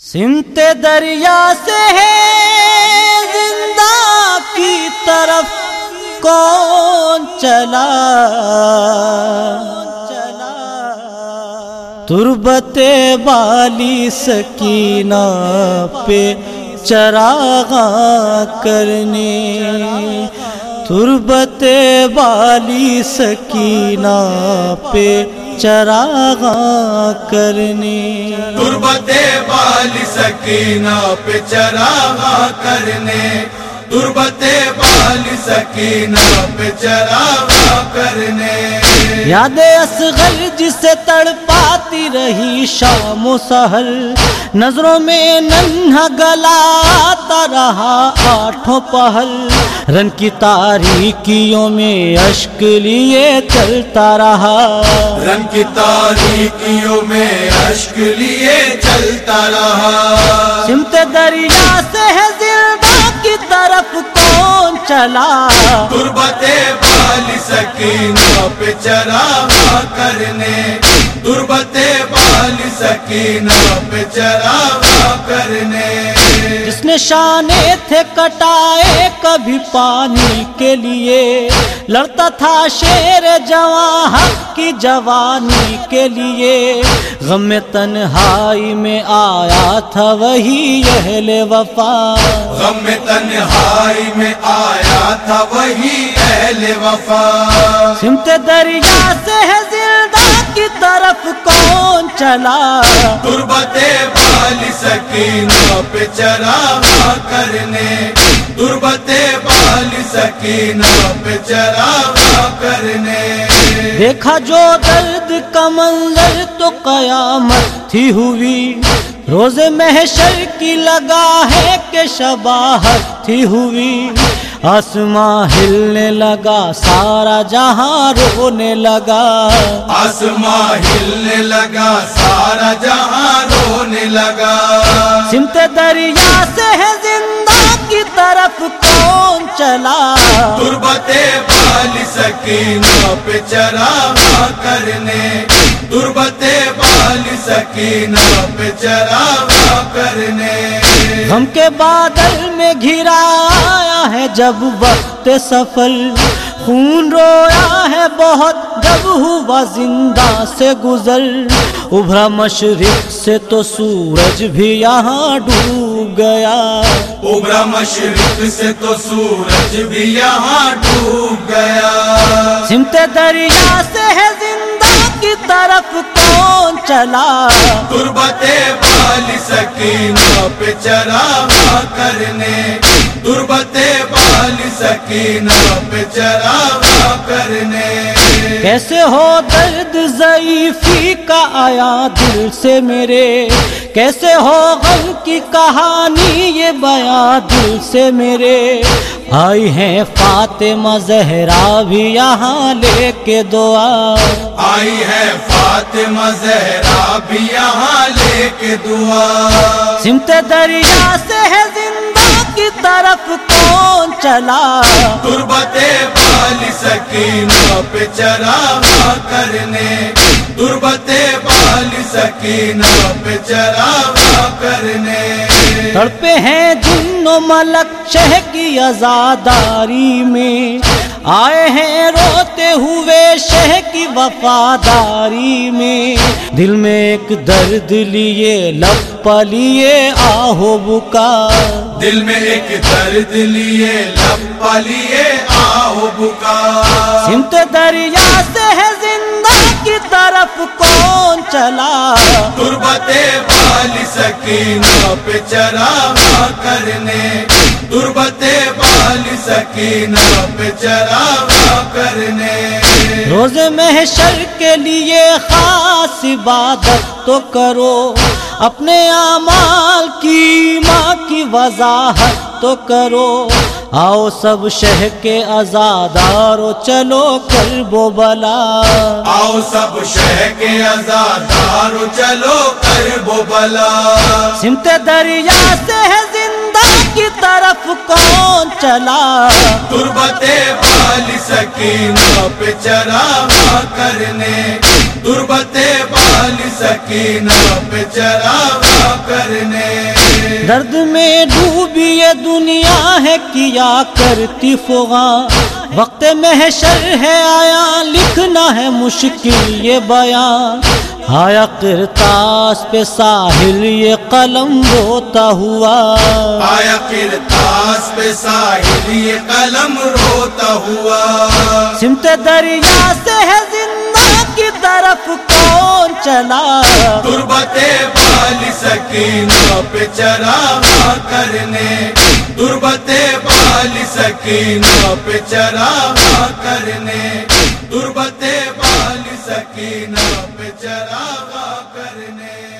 سمت دریا سے ہے زندہ کی طرف کون چلا؟ تربت بالی سکینہ پہ چراغا کرنے۔ تربت بالی سکینہ پہ چراغا کرنے تربت بال سکینہ پہ چراغا کرنے تربت بال سکینہ پہ چراغا کرنے یاد اصغر جسے تڑ پاتی رہی شام و سہر نظروں میں ننھا گلا آتا رہا آٹھوں پہل رن کی تاریکیوں میں اشک لیے چلتا رہا۔ رنگ کی تاریکیوں میں اشک لیے چلتا رہا۔ سمت دریا سے ہے زندہ کی طرف کون چلا۔ تربت بال سکینہ پہ چراغا کرنے۔ تربت بال سکینہ پہ چراغا کرنے۔ جس نے شانے تھے کٹائے کبھی پانی کے لیے۔ لڑتا تھا شیر جوان حق کی جوانی کے لیے۔ غم تنہائی میں آیا تھا وہی اہل وفا۔ غم تنہائی میں آیا تھا وہی اہل وفا۔ سمت دریا سے ہے زندہ کی طرف کون چلا؟ تربت بال سکینہ پہ چراغا کرنے۔ تربت بال سکینہ پہ چراغا کرنے۔ دیکھا جو درد کا منظر تو قیامت تھی ہوئی۔ روز محشر کی لگا ہے کہ شباہت تھی ہوئی۔ آسماں ہلنے لگا سارا جہاں رونے لگا۔ آسماں ہلنے لگا سارا جہاں رونے لگا۔ سمت دریا سے ہے زندہ کی طرف کون چلا؟ تربت بال سکینہ پہ چراغا کرنے۔ سکینہ پہ چراغا کرنے۔ غم کے بادل میں گھرا آیا ہے جب وقت سفر خون رویا ہے بہت جب ہوا زندہ سے گزر۔ ابھرا مشرق سے تو سورج بھی یہاں ڈوب گیا۔ ابرا مشرق سے تو سورج بھی یہاں ڈوب گیا۔ سمت دریا سے ہے زندہ کی طرف کون چلا؟ تربت بال سکینہ پہ چراغا کرنے۔ تربت بال سکینہ پہ چراغا کرنے۔ کیسے ہو درد ضعیفی کا آیا دل سے میرے؟ کیسے ہو غم کی کہانی یہ بیاں دل سے میرے؟ آئی ہیں فاطمہ زہرا بھی یہاں لے کے دعا۔ آئی ہے فاطمہ زہرا بھی یہاں لے کے دعا۔ سمت دریا سے ہے زندہ کی طرف کون چلا۔ تربت بال سکینہ پہ چراغا کرنے۔ تربت بال سکینہ پہ چراغا کرنے۔ تڑپے ہیں جن و ملک شہ کی آزاداری میں۔ آئے ہیں روتے ہوئے شہ کی وفاداری میں۔ دل میں ایک درد لیے لپ لیے آہو بکا دل میں ایک درد لیے لب لیے آؤ بکا سمت دریا سے ہے کی طرف کون چلا؟ تربت بال سکینہ پہ چراغا کرنے۔ تربت بال سکینہ پہ چراغا کرنے۔ روز محشر کے لیے خاص عبادت تو کرو۔ اپنے اعمال کی ماں کی وضاحت تو کرو۔ آؤ سب شہ کے آزادارو چلو کرب و بلا۔ آؤ سب شہ کے آزادارو چلو کر بو بلا۔ سمت دریا سے ہے زندہ کی طرف کون چلا۔ تربت بال سکینہ پہ چراغا کرنے۔ تربتے بال سکینہ پہ چراغا کرنے۔ درد میں ڈوبی یہ دنیا ہے کیا کرتی فغا وقت محشر ہے آیا لکھنا ہے مشکل یہ بیان۔ آیا کرتاس پہ ساحل یہ قلم روتا ہوا۔ آیا کرتاس پہ ساحل یہ قلم روتا ہوا۔ سمت دریا سے ہے طرف کون چلا؟ تربتے بال سکینہ پہ چراغا کرنے۔ تربتے بال سکینہ پہ چراغا کرنے۔ تربتے بال سکینہ پہ چراغا کرنے۔